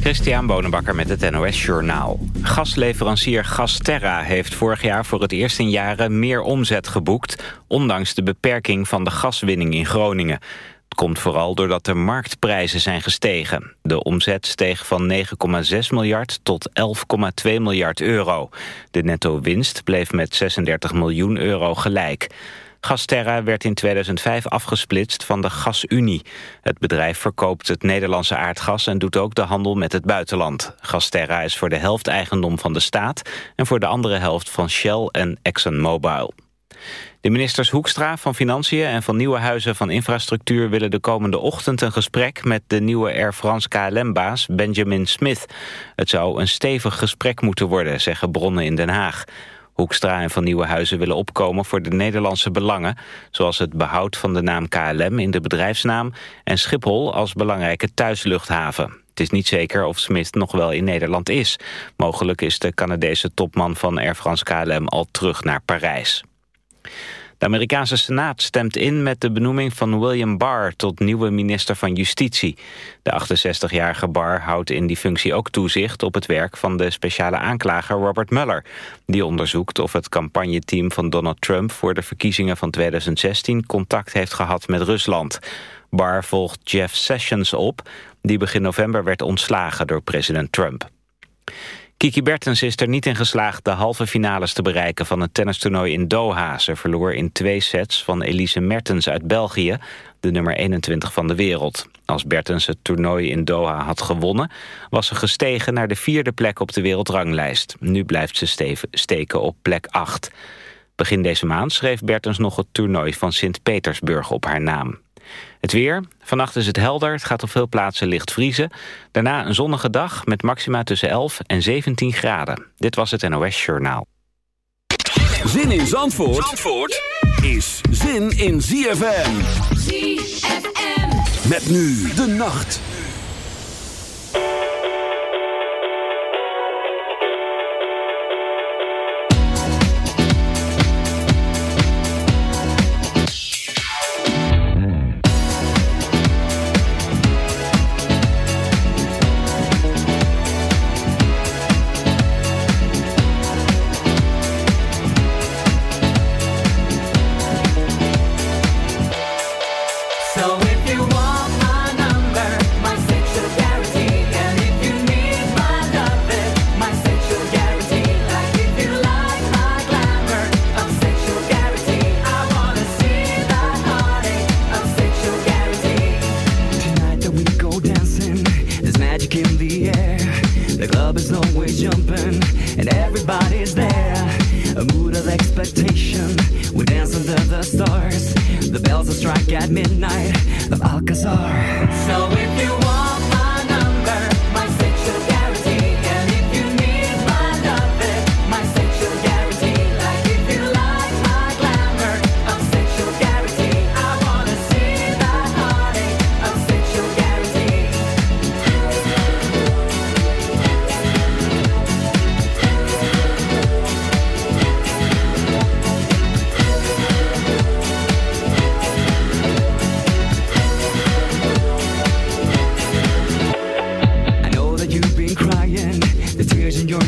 Christian Bonenbakker met het NOS Journaal. Gasleverancier Gasterra heeft vorig jaar voor het eerst in jaren meer omzet geboekt... ondanks de beperking van de gaswinning in Groningen. Het komt vooral doordat de marktprijzen zijn gestegen. De omzet steeg van 9,6 miljard tot 11,2 miljard euro. De netto-winst bleef met 36 miljoen euro gelijk. Gasterra werd in 2005 afgesplitst van de GasUnie. Het bedrijf verkoopt het Nederlandse aardgas en doet ook de handel met het buitenland. Gasterra is voor de helft eigendom van de staat en voor de andere helft van Shell en ExxonMobil. De ministers Hoekstra van Financiën en van Nieuwe Huizen van Infrastructuur willen de komende ochtend een gesprek met de nieuwe Air France KLM-baas Benjamin Smith. Het zou een stevig gesprek moeten worden, zeggen bronnen in Den Haag. Hoekstra en Van Nieuwenhuizen willen opkomen voor de Nederlandse belangen... zoals het behoud van de naam KLM in de bedrijfsnaam... en Schiphol als belangrijke thuisluchthaven. Het is niet zeker of Smith nog wel in Nederland is. Mogelijk is de Canadese topman van Air France KLM al terug naar Parijs. De Amerikaanse Senaat stemt in met de benoeming van William Barr tot nieuwe minister van Justitie. De 68-jarige Barr houdt in die functie ook toezicht op het werk van de speciale aanklager Robert Mueller. Die onderzoekt of het campagneteam van Donald Trump voor de verkiezingen van 2016 contact heeft gehad met Rusland. Barr volgt Jeff Sessions op, die begin november werd ontslagen door president Trump. Kiki Bertens is er niet in geslaagd de halve finales te bereiken van het tennistoernooi in Doha. Ze verloor in twee sets van Elise Mertens uit België, de nummer 21 van de wereld. Als Bertens het toernooi in Doha had gewonnen, was ze gestegen naar de vierde plek op de wereldranglijst. Nu blijft ze steken op plek 8. Begin deze maand schreef Bertens nog het toernooi van Sint-Petersburg op haar naam. Het weer. Vannacht is het helder. Het gaat op veel plaatsen licht vriezen. Daarna een zonnige dag met maxima tussen 11 en 17 graden. Dit was het NOS Journaal. Zin in Zandvoort, Zandvoort is zin in ZFM. ZFM. Met nu de nacht.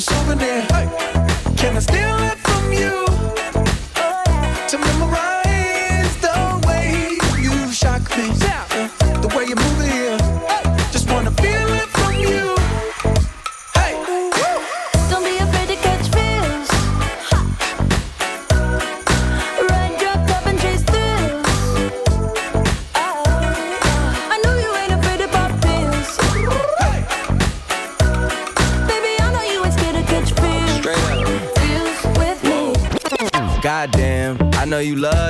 souvenir. Hey, can I steal it from you? You love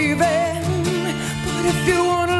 Baby, But if you wanna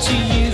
to you.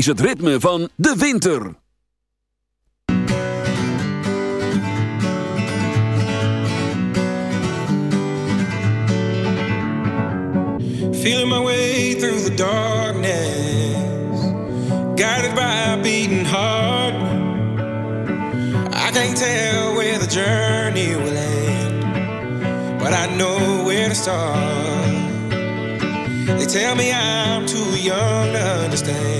is het ritme van de winter. Feeling my way through the darkness, guided by a beating heart. I can't tell where the journey will end, but I know where to start. They tell me I'm too young to understand.